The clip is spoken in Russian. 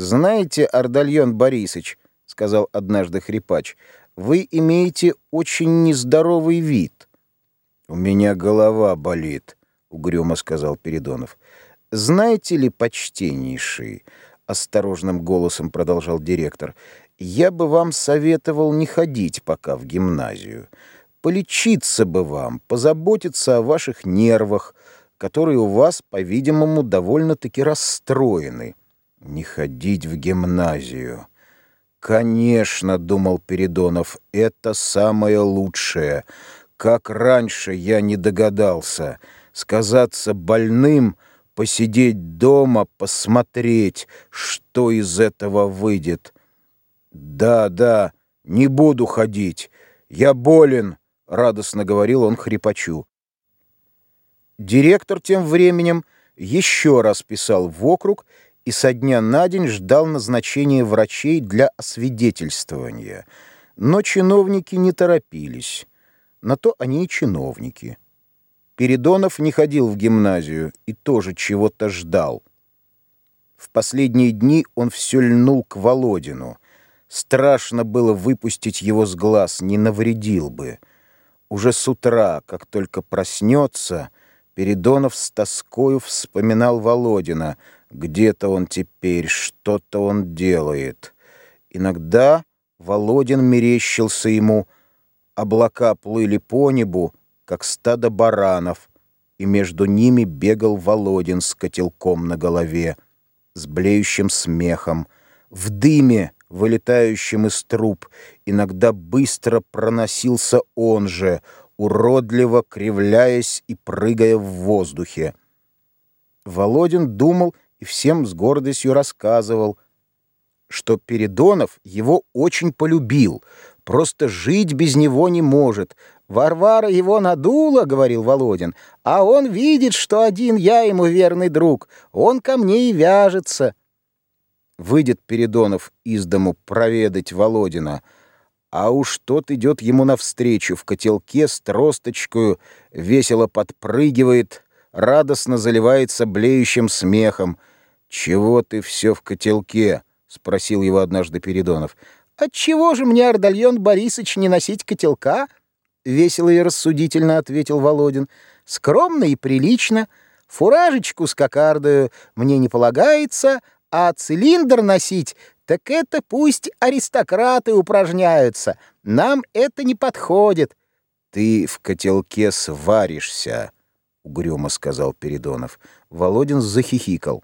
«Знаете, Ардальон Борисович, — сказал однажды хрипач, — вы имеете очень нездоровый вид». «У меня голова болит», — угрюмо сказал Передонов. «Знаете ли, почтеннейший, — осторожным голосом продолжал директор, — я бы вам советовал не ходить пока в гимназию. Полечиться бы вам, позаботиться о ваших нервах, которые у вас, по-видимому, довольно-таки расстроены. Не ходить в гимназию. Конечно, думал Передонов, это самое лучшее. Как раньше я не догадался. Сказаться больным, посидеть дома, посмотреть, что из этого выйдет. Да, да, не буду ходить. Я болен, радостно говорил он хрипачу. Директор тем временем еще раз писал в округ и со дня на день ждал назначения врачей для освидетельствования. Но чиновники не торопились. На то они и чиновники. Передонов не ходил в гимназию и тоже чего-то ждал. В последние дни он все льнул к Володину. Страшно было выпустить его с глаз, не навредил бы. Уже с утра, как только проснется, Передонов с тоскою вспоминал Володина. Где-то он теперь, что-то он делает. Иногда Володин мерещился ему. Облака плыли по небу, как стадо баранов, и между ними бегал Володин с котелком на голове, с блеющим смехом. В дыме, вылетающем из труб, иногда быстро проносился он же — уродливо кривляясь и прыгая в воздухе. Володин думал и всем с гордостью рассказывал, что Передонов его очень полюбил, просто жить без него не может. «Варвара его надула», — говорил Володин, «а он видит, что один я ему верный друг, он ко мне и вяжется». Выйдет Передонов из дому проведать Володина — а уж тот идет ему навстречу в котелке с тросточкою, весело подпрыгивает, радостно заливается блеющим смехом. «Чего ты все в котелке?» — спросил его однажды Передонов. «Отчего же мне, Ардальон Борисович, не носить котелка?» — весело и рассудительно ответил Володин. «Скромно и прилично. Фуражечку с кокардою мне не полагается, а цилиндр носить так это пусть аристократы упражняются. Нам это не подходит. Ты в котелке сваришься, угрюмо сказал Передонов. Володин захихикал.